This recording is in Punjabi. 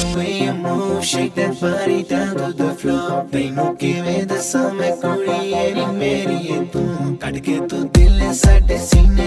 the way you move Shake that body down to the floor ਤੈਨੂੰ ਕਿਵੇਂ ਦੱਸਾਂ ਮੈਂ ਕੁੜੀਏ ਨੀ ਮੇਰੀ ਏ ਤੂੰ ਕੱਢ ਕੇ ਤੂੰ ਦਿਲ ਸਾਡੇ ਸੀਨੇ